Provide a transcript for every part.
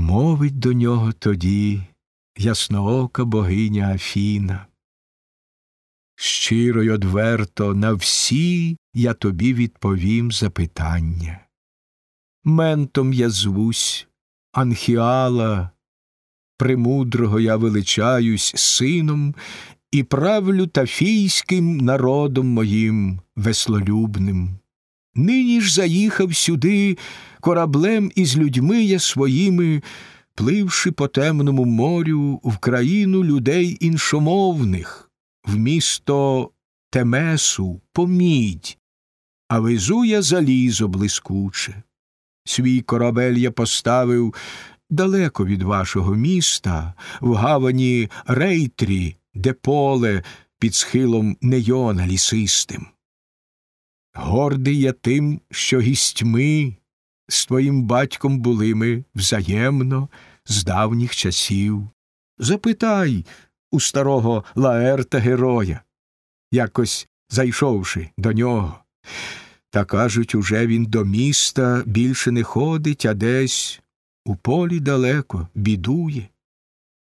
Мовить до нього тоді ясноока богиня Афіна. Щиро й одверто на всі я тобі відповім запитання. Ментом я звусь, Анхіала, премудрого я величаюсь сином і правлю тафійським народом моїм веслолюбним. Нині ж заїхав сюди кораблем із людьми я своїми, пливши по темному морю в країну людей іншомовних, в місто Темесу, помідь, а везу я залізо блискуче. Свій корабель я поставив далеко від вашого міста, в гавані Рейтрі, де поле під схилом Нейона лісистим. Гордий я тим, що гістьми з твоїм батьком були ми взаємно з давніх часів. Запитай у старого Лаерта героя, якось зайшовши до нього. Та кажуть, уже він до міста більше не ходить, а десь у полі далеко бідує.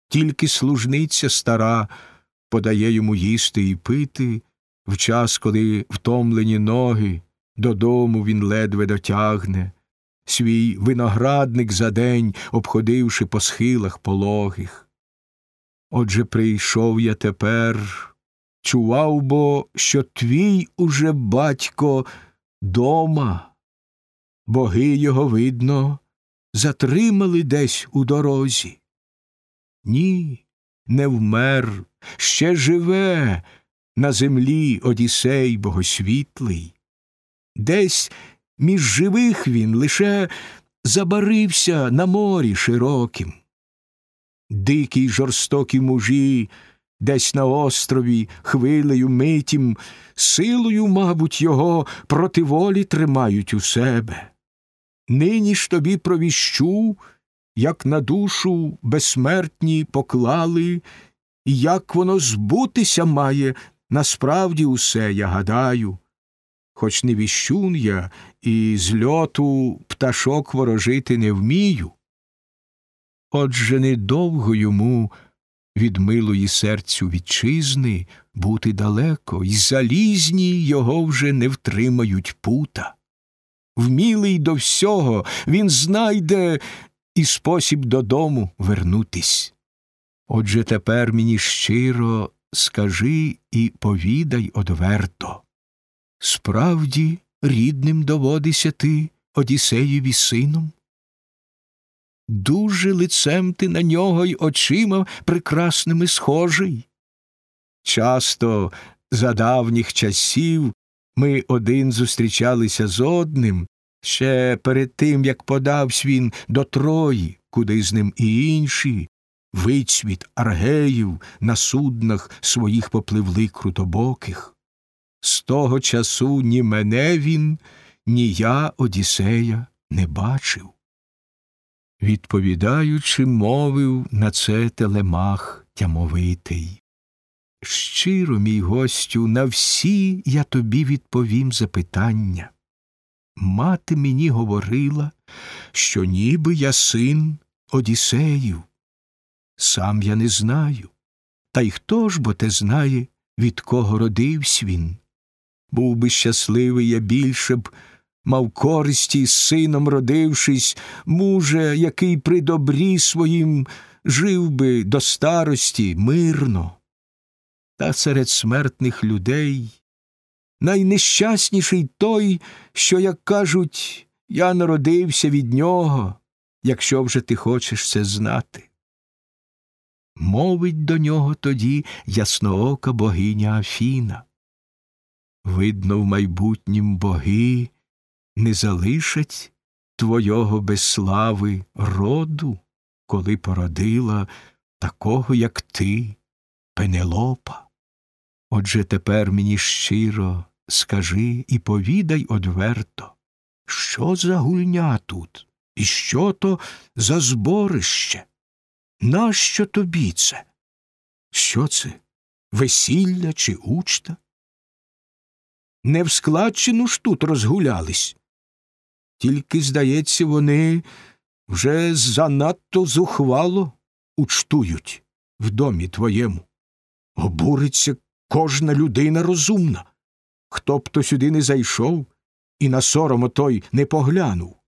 Тільки служниця стара подає йому їсти і пити, в час, коли втомлені ноги додому він ледве дотягне, свій виноградник за день обходивши по схилах пологих. Отже прийшов я тепер, чував бо, що твій уже батько дома, боги його, видно, затримали десь у дорозі. Ні, не вмер, ще живе на землі Одісей богосвітлий. Десь між живих він лише забарився на морі широким. Дикі й жорстокі мужі десь на острові хвилею митім, силою, мабуть, його проти волі тримають у себе. Нині ж тобі провіщу, як на душу безсмертні поклали, і як воно збутися має насправді усе, я гадаю. Хоч не віщун я і з льоту пташок ворожити не вмію. Отже, недовго йому від милої серцю вітчизни бути далеко, і залізні його вже не втримають пута. Вмілий до всього, він знайде і спосіб додому вернутись. Отже тепер мені щиро скажи і повідай одверто. Справді рідним доводися ти Одіссеєві сином? Дуже лицем ти на нього й очима прекрасними схожий. Часто за давніх часів ми один зустрічалися з одним, ще перед тим, як подавсь він до Трої, куди з ним і інші, вицвіт аргеїв на суднах своїх попливли крутобоких. З того часу ні мене він, ні я, Одіссея, не бачив. Відповідаючи, мовив на це телемах тямовитий. Щиро, мій гостю, на всі я тобі відповім запитання. Мати мені говорила, що ніби я син Одіссеїв. Сам я не знаю. Та й хто ж бо те знає, від кого родився він? Був би щасливий я більше б, мав користі з сином родившись, муже, який при добрі своїм жив би до старості мирно. Та серед смертних людей найнещасніший той, що, як кажуть, я народився від нього, якщо вже ти хочеш це знати. Мовить до нього тоді ясноока богиня Афіна. Видно, в майбутнім боги не залишать твого без слави роду, коли породила такого, як ти, Пенелопа. Отже тепер мені щиро скажи і повідай одверто, що за гульня тут, і що то за зборище? Нащо тобі це? Що це? Весілля чи учта? Не в складчину ж тут розгулялись. Тільки, здається, вони вже занадто зухвало учтують в домі твоєму. Обуриться кожна людина розумна. Хто б то сюди не зайшов і на сором той не поглянув.